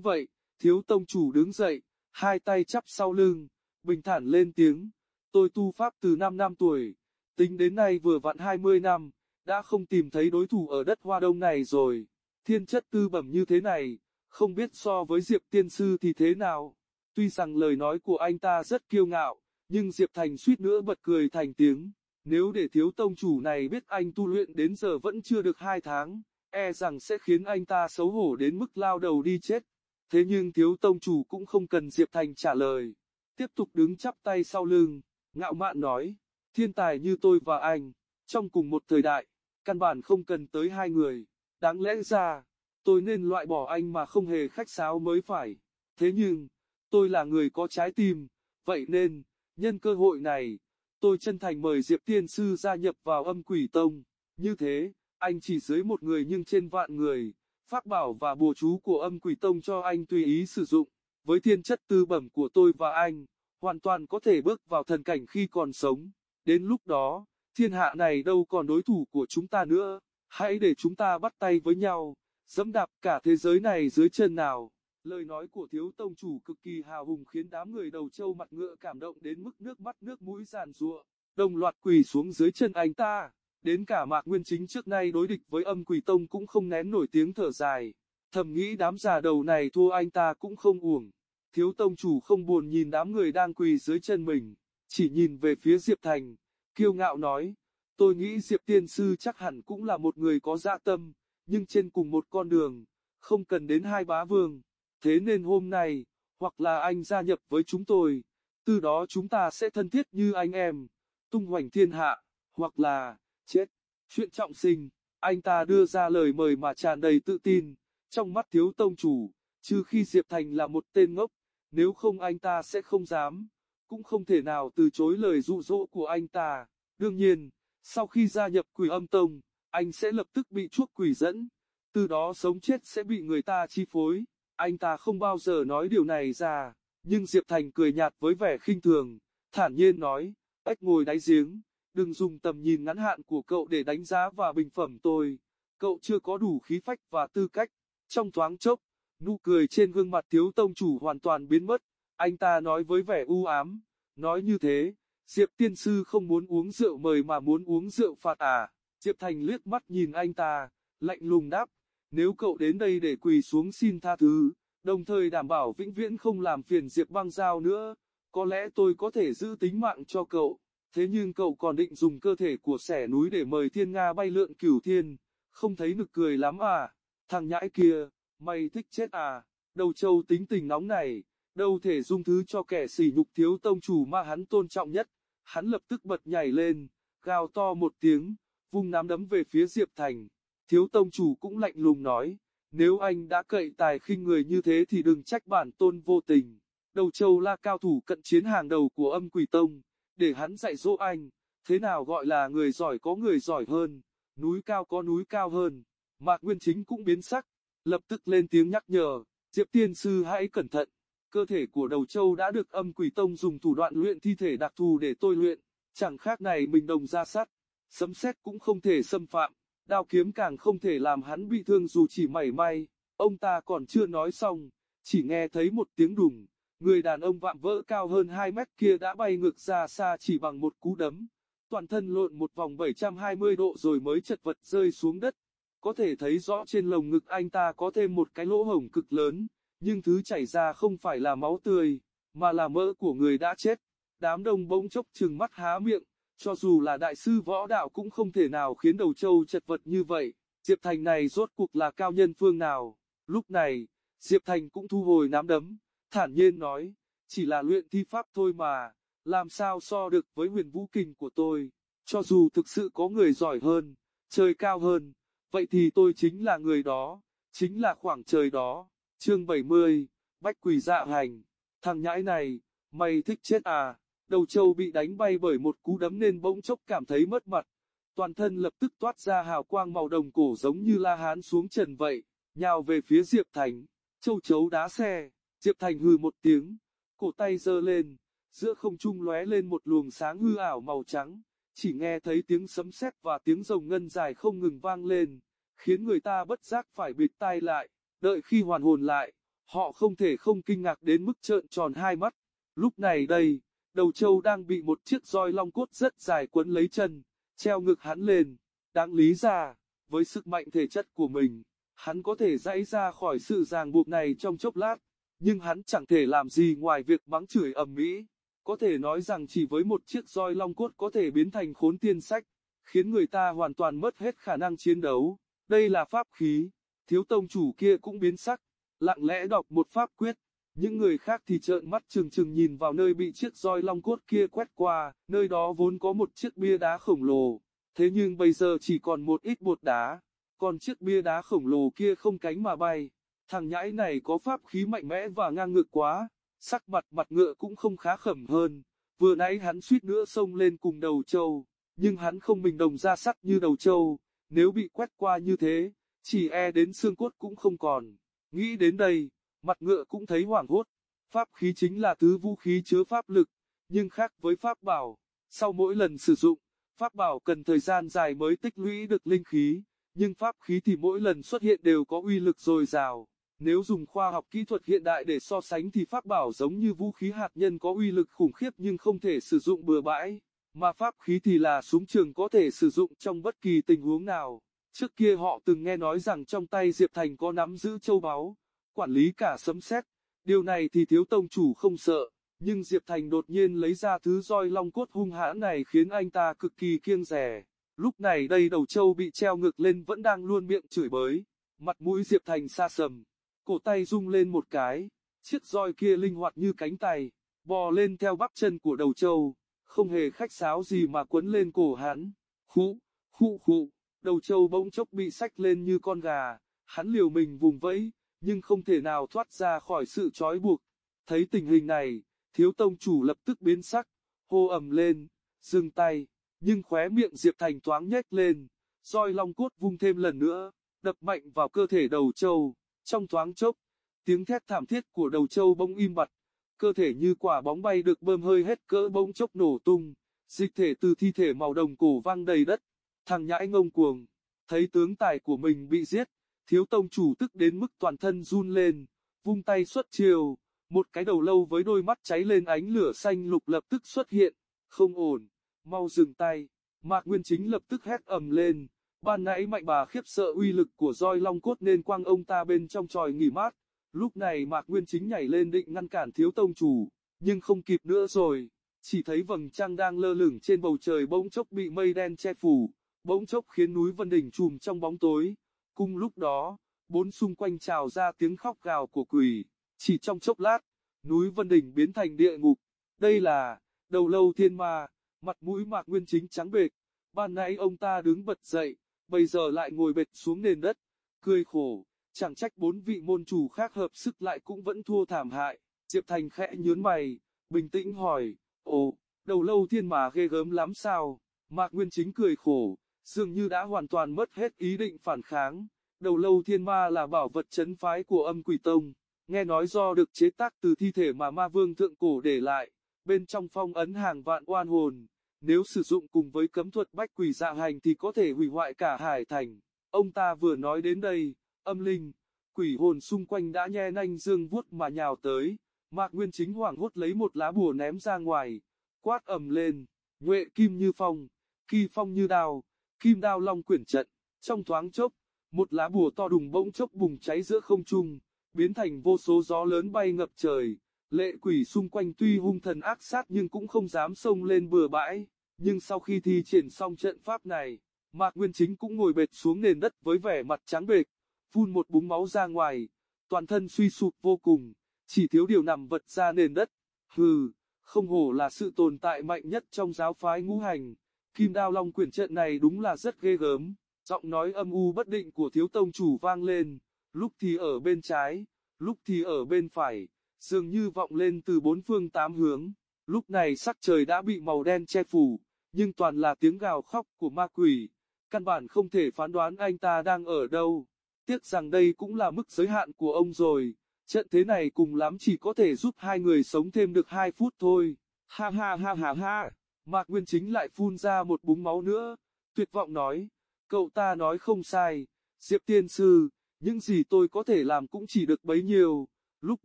vậy, thiếu tông chủ đứng dậy, hai tay chắp sau lưng, bình thản lên tiếng, tôi tu pháp từ 5 năm tuổi, tính đến nay vừa vặn 20 năm, đã không tìm thấy đối thủ ở đất Hoa Đông này rồi, thiên chất tư bẩm như thế này, không biết so với Diệp Tiên Sư thì thế nào. Tuy rằng lời nói của anh ta rất kiêu ngạo, nhưng Diệp Thành suýt nữa bật cười thành tiếng. Nếu để thiếu tông chủ này biết anh tu luyện đến giờ vẫn chưa được hai tháng, e rằng sẽ khiến anh ta xấu hổ đến mức lao đầu đi chết. Thế nhưng thiếu tông chủ cũng không cần Diệp Thành trả lời. Tiếp tục đứng chắp tay sau lưng, ngạo mạn nói, thiên tài như tôi và anh, trong cùng một thời đại, căn bản không cần tới hai người. Đáng lẽ ra, tôi nên loại bỏ anh mà không hề khách sáo mới phải. Thế nhưng, tôi là người có trái tim, vậy nên, nhân cơ hội này, tôi chân thành mời Diệp Tiên Sư gia nhập vào âm quỷ tông. Như thế, anh chỉ dưới một người nhưng trên vạn người, pháp bảo và bùa chú của âm quỷ tông cho anh tùy ý sử dụng. Với thiên chất tư bẩm của tôi và anh, hoàn toàn có thể bước vào thần cảnh khi còn sống. Đến lúc đó, thiên hạ này đâu còn đối thủ của chúng ta nữa. Hãy để chúng ta bắt tay với nhau, dẫm đạp cả thế giới này dưới chân nào. Lời nói của thiếu tông chủ cực kỳ hào hùng khiến đám người đầu trâu mặt ngựa cảm động đến mức nước mắt nước mũi giàn giụa, đồng loạt quỳ xuống dưới chân anh ta. Đến cả mạc nguyên chính trước nay đối địch với âm quỷ tông cũng không nén nổi tiếng thở dài. Thầm nghĩ đám già đầu này thua anh ta cũng không uổng. Thiếu tông chủ không buồn nhìn đám người đang quỳ dưới chân mình, chỉ nhìn về phía Diệp Thành, kiêu ngạo nói, tôi nghĩ Diệp Tiên Sư chắc hẳn cũng là một người có dạ tâm, nhưng trên cùng một con đường, không cần đến hai bá vương. Thế nên hôm nay, hoặc là anh gia nhập với chúng tôi, từ đó chúng ta sẽ thân thiết như anh em, tung hoành thiên hạ, hoặc là, chết. Chuyện trọng sinh, anh ta đưa ra lời mời mà tràn đầy tự tin, trong mắt thiếu tông chủ, trừ khi Diệp Thành là một tên ngốc, nếu không anh ta sẽ không dám, cũng không thể nào từ chối lời dụ dỗ của anh ta. Đương nhiên, sau khi gia nhập quỷ âm tông, anh sẽ lập tức bị chuốc quỷ dẫn, từ đó sống chết sẽ bị người ta chi phối. Anh ta không bao giờ nói điều này ra, nhưng Diệp Thành cười nhạt với vẻ khinh thường, thản nhiên nói, ếch ngồi đáy giếng, đừng dùng tầm nhìn ngắn hạn của cậu để đánh giá và bình phẩm tôi. Cậu chưa có đủ khí phách và tư cách. Trong thoáng chốc, nụ cười trên gương mặt thiếu tông chủ hoàn toàn biến mất. Anh ta nói với vẻ u ám, nói như thế, Diệp tiên sư không muốn uống rượu mời mà muốn uống rượu phạt à. Diệp Thành liếc mắt nhìn anh ta, lạnh lùng đáp, nếu cậu đến đây để quỳ xuống xin tha thứ, đồng thời đảm bảo vĩnh viễn không làm phiền Diệp băng giao nữa, có lẽ tôi có thể giữ tính mạng cho cậu, thế nhưng cậu còn định dùng cơ thể của sẻ núi để mời thiên Nga bay lượn cửu thiên, không thấy nực cười lắm à, thằng nhãi kia, mày thích chết à, đầu trâu tính tình nóng này, đâu thể dung thứ cho kẻ sỉ nhục thiếu tông chủ mà hắn tôn trọng nhất, hắn lập tức bật nhảy lên, gào to một tiếng, vung nắm đấm về phía Diệp Thành, thiếu tông chủ cũng lạnh lùng nói, nếu anh đã cậy tài khinh người như thế thì đừng trách bản tôn vô tình. Đầu châu là cao thủ cận chiến hàng đầu của âm quỷ tông, để hắn dạy dỗ anh, thế nào gọi là người giỏi có người giỏi hơn, núi cao có núi cao hơn. Mạc Nguyên Chính cũng biến sắc, lập tức lên tiếng nhắc nhở, Diệp Tiên Sư hãy cẩn thận. Cơ thể của đầu châu đã được âm quỷ tông dùng thủ đoạn luyện thi thể đặc thù để tôi luyện, chẳng khác này mình đồng ra sắt, sấm sét cũng không thể xâm phạm, đao kiếm càng không thể làm hắn bị thương dù chỉ mảy may. Ông ta còn chưa nói xong, chỉ nghe thấy một tiếng đùng, người đàn ông vạm vỡ cao hơn 2 mét kia đã bay ngược ra xa chỉ bằng một cú đấm. Toàn thân lộn một vòng 720 độ rồi mới chật vật rơi xuống đất. Có thể thấy rõ trên lồng ngực anh ta có thêm một cái lỗ hổng cực lớn, nhưng thứ chảy ra không phải là máu tươi, mà là mỡ của người đã chết. Đám đông bỗng chốc trừng mắt há miệng, cho dù là đại sư võ đạo cũng không thể nào khiến đầu châu chật vật như vậy. Diệp Thành này rốt cuộc là cao nhân phương nào. Lúc này, Diệp Thành cũng thu hồi nắm đấm, thản nhiên nói, chỉ là luyện thi pháp thôi mà, làm sao so được với huyền vũ kình của tôi. Cho dù thực sự có người giỏi hơn, trời cao hơn, vậy thì tôi chính là người đó, chính là khoảng trời đó. Chương 70, Bách Quỷ Dạ Hành, thằng nhãi này, mày thích chết à? Đầu châu bị đánh bay bởi một cú đấm nên bỗng chốc cảm thấy mất mặt. Toàn thân lập tức toát ra hào quang màu đồng cổ giống như la hán xuống trần vậy, nhào về phía Diệp Thành. Châu chấu đá xe, Diệp Thành hừ một tiếng, cổ tay giơ lên, giữa không trung lóe lên một luồng sáng hư ảo màu trắng, chỉ nghe thấy tiếng sấm sét và tiếng rồng ngân dài không ngừng vang lên, khiến người ta bất giác phải bịt tai lại, đợi khi hoàn hồn lại, họ không thể không kinh ngạc đến mức trợn tròn hai mắt. Lúc này đây, đầu trâu đang bị một chiếc roi long cốt rất dài quấn lấy chân, treo ngực hắn lên. Đáng lý ra, với sức mạnh thể chất của mình, hắn có thể dãy ra khỏi sự ràng buộc này trong chốc lát, nhưng hắn chẳng thể làm gì ngoài việc mắng chửi ầm ĩ. Có thể nói rằng chỉ với một chiếc roi long cốt có thể biến thành khốn tiên sách, khiến người ta hoàn toàn mất hết khả năng chiến đấu. Đây là pháp khí, thiếu tông chủ kia cũng biến sắc, lặng lẽ đọc một pháp quyết, những người khác thì trợn mắt trừng trừng nhìn vào nơi bị chiếc roi long cốt kia quét qua, nơi đó vốn có một chiếc bia đá khổng lồ, thế nhưng bây giờ chỉ còn một ít bột đá, còn chiếc bia đá khổng lồ kia không cánh mà bay. Thằng nhãi này có pháp khí mạnh mẽ và ngang ngược quá, sắc mặt mặt ngựa cũng không khá khẩm hơn, vừa nãy hắn suýt nữa xông lên cùng đầu trâu, nhưng hắn không mình đồng ra sắc như đầu trâu, nếu bị quét qua như thế, chỉ e đến xương cốt cũng không còn. Nghĩ đến đây, mặt ngựa cũng thấy hoảng hốt. Pháp khí chính là thứ vũ khí chứa pháp lực, nhưng khác với pháp bảo. Sau mỗi lần sử dụng, pháp bảo cần thời gian dài mới tích lũy được linh khí, nhưng pháp khí thì mỗi lần xuất hiện đều có uy lực dồi dào. Nếu dùng khoa học kỹ thuật hiện đại để so sánh thì pháp bảo giống như vũ khí hạt nhân có uy lực khủng khiếp nhưng không thể sử dụng bừa bãi, mà pháp khí thì là súng trường có thể sử dụng trong bất kỳ tình huống nào. Trước kia họ từng nghe nói rằng trong tay Diệp Thành có nắm giữ châu báu, quản lý cả sấm sét. Điều này thì thiếu tông chủ không sợ, nhưng Diệp Thành đột nhiên lấy ra thứ roi long cốt hung hãn này khiến anh ta cực kỳ kiêng rè. Lúc này đây đầu trâu bị treo ngược lên vẫn đang luôn miệng chửi bới, mặt mũi Diệp Thành xa sầm, cổ tay rung lên một cái, chiếc roi kia linh hoạt như cánh tay, bò lên theo bắp chân của đầu trâu, không hề khách sáo gì mà quấn lên cổ hắn. Khụ, khụ khụ, đầu trâu bỗng chốc bị sách lên như con gà, hắn liều mình vùng vẫy, nhưng không thể nào thoát ra khỏi sự trói buộc. Thấy tình hình này, thiếu tông chủ lập tức biến sắc, hô ầm lên, dừng tay, nhưng khóe miệng Diệp Thành thoáng nhếch lên, roi long cốt vung thêm lần nữa, đập mạnh vào cơ thể đầu châu, trong thoáng chốc, tiếng thét thảm thiết của đầu châu bỗng im bặt, cơ thể như quả bóng bay được bơm hơi hết cỡ bỗng chốc nổ tung, dịch thể từ thi thể màu đồng cổ văng đầy đất, thằng nhãi ngông cuồng, thấy tướng tài của mình bị giết, thiếu tông chủ tức đến mức toàn thân run lên, vung tay xuất chiều, một cái đầu lâu với đôi mắt cháy lên ánh lửa xanh lục lập tức xuất hiện, không ổn, mau dừng tay, Mạc Nguyên Chính lập tức hét ầm lên, ban nãy mạnh bà khiếp sợ uy lực của roi long cốt nên quang ông ta bên trong tròi nghỉ mát, lúc này Mạc Nguyên Chính nhảy lên định ngăn cản thiếu tông chủ, nhưng không kịp nữa rồi, chỉ thấy vầng trăng đang lơ lửng trên bầu trời bỗng chốc bị mây đen che phủ, bỗng chốc khiến núi Vân Đỉnh chùm trong bóng tối, cùng lúc đó, bốn xung quanh trào ra tiếng khóc gào của quỷ. Chỉ trong chốc lát, núi Vân Đỉnh biến thành địa ngục. Đây là, đầu lâu thiên ma, mặt mũi mạc nguyên chính trắng bệch. Ban nãy ông ta đứng bật dậy, bây giờ lại ngồi bệt xuống nền đất, cười khổ, chẳng trách bốn vị môn chủ khác hợp sức lại cũng vẫn thua thảm hại. Diệp Thành khẽ nhớn mày, bình tĩnh hỏi, ồ, đầu lâu thiên ma ghê gớm lắm sao? Mạc Nguyên Chính cười khổ, dường như đã hoàn toàn mất hết ý định phản kháng. Đầu lâu thiên ma là bảo vật chấn phái của âm quỷ tông nghe nói do được chế tác từ thi thể mà ma vương thượng cổ để lại, bên trong phong ấn hàng vạn oan hồn, nếu sử dụng cùng với cấm thuật bách quỷ dạ hành thì có thể hủy hoại cả hải thành. Ông ta vừa nói đến đây, âm linh, quỷ hồn xung quanh đã nhe nanh dương vuốt mà nhào tới, Mạc Nguyên Chính hoảng hốt lấy một lá bùa ném ra ngoài, quát ầm lên, nhuệ kim như phong, kỳ phong như đao, kim đao long quyển trận, trong thoáng chốc, một lá bùa to đùng bỗng chốc bùng cháy giữa không trung biến thành vô số gió lớn bay ngập trời. Lệ quỷ xung quanh tuy hung thần ác sát nhưng cũng không dám xông lên bừa bãi. Nhưng sau khi thi triển xong trận pháp này, Mạc Nguyên Chính cũng ngồi bệt xuống nền đất với vẻ mặt trắng bệch, phun một búng máu ra ngoài, toàn thân suy sụp vô cùng, chỉ thiếu điều nằm vật ra nền đất. Hừ, không hổ là sự tồn tại mạnh nhất trong giáo phái ngũ hành. Kim Đao Long quyển trận này đúng là rất ghê gớm. Giọng nói âm u bất định của thiếu tông chủ vang lên lúc thì ở bên trái, lúc thì ở bên phải, dường như vọng lên từ bốn phương tám hướng. Lúc này sắc trời đã bị màu đen che phủ, nhưng toàn là tiếng gào khóc của ma quỷ, căn bản không thể phán đoán anh ta đang ở đâu. Tiếc rằng đây cũng là mức giới hạn của ông rồi, trận thế này cùng lắm chỉ có thể giúp hai người sống thêm được hai phút thôi. Ha ha ha ha ha, Mạc Nguyên Chính lại phun ra một búng máu nữa, tuyệt vọng nói, cậu ta nói không sai, Diệp Tiên Sư, những gì tôi có thể làm cũng chỉ được bấy nhiêu. Lúc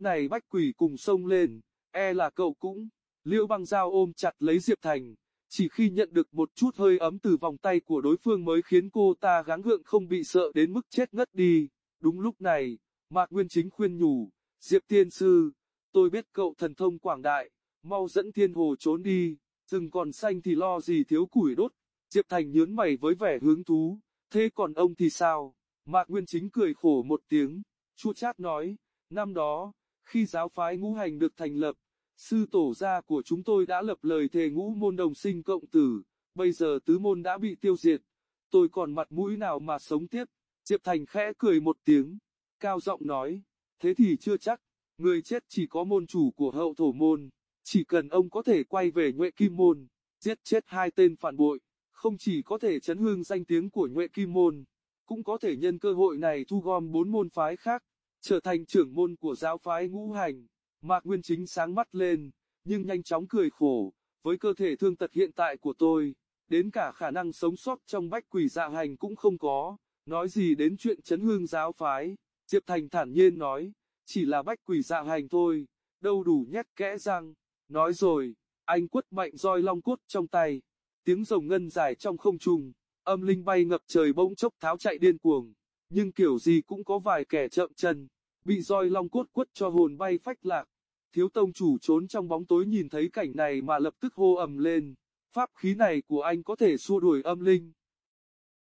này bách quỷ cùng sông lên, e là cậu cũng. Liễu băng dao ôm chặt lấy Diệp Thành. Chỉ khi nhận được một chút hơi ấm từ vòng tay của đối phương mới khiến cô ta gắng gượng không bị sợ đến mức chết ngất đi. Đúng lúc này, Mạc Nguyên Chính khuyên nhủ, Diệp Tiên Sư, tôi biết cậu thần thông quảng đại, mau dẫn thiên hồ trốn đi, rừng còn xanh thì lo gì thiếu củi đốt. Diệp Thành nhớn mày với vẻ hứng thú, thế còn ông thì sao? Mạc Nguyên Chính cười khổ một tiếng, chua chát nói, năm đó, khi giáo phái ngũ hành được thành lập, sư tổ gia của chúng tôi đã lập lời thề ngũ môn đồng sinh cộng tử, bây giờ tứ môn đã bị tiêu diệt, tôi còn mặt mũi nào mà sống tiếp, Diệp Thành khẽ cười một tiếng, cao giọng nói, thế thì chưa chắc, người chết chỉ có môn chủ của hậu thổ môn, chỉ cần ông có thể quay về nhuệ kim môn, giết chết hai tên phản bội, không chỉ có thể chấn hương danh tiếng của nhuệ kim môn, cũng có thể nhân cơ hội này thu gom bốn môn phái khác, trở thành trưởng môn của giáo phái ngũ hành. Mạc Nguyên Chính sáng mắt lên, nhưng nhanh chóng cười khổ, với cơ thể thương tật hiện tại của tôi, đến cả khả năng sống sót trong bách quỷ dạ hành cũng không có, nói gì đến chuyện chấn hương giáo phái, Diệp Thành thản nhiên nói, chỉ là bách quỷ dạ hành thôi, đâu đủ nhét kẽ răng, nói rồi, anh quất mạnh roi long cốt trong tay, tiếng rồng ngân dài trong không trung. Âm linh bay ngập trời bỗng chốc tháo chạy điên cuồng, nhưng kiểu gì cũng có vài kẻ chậm chân, bị roi long cốt quất cho hồn bay phách lạc. Thiếu tông chủ trốn trong bóng tối nhìn thấy cảnh này mà lập tức hô ầm lên, pháp khí này của anh có thể xua đuổi âm linh.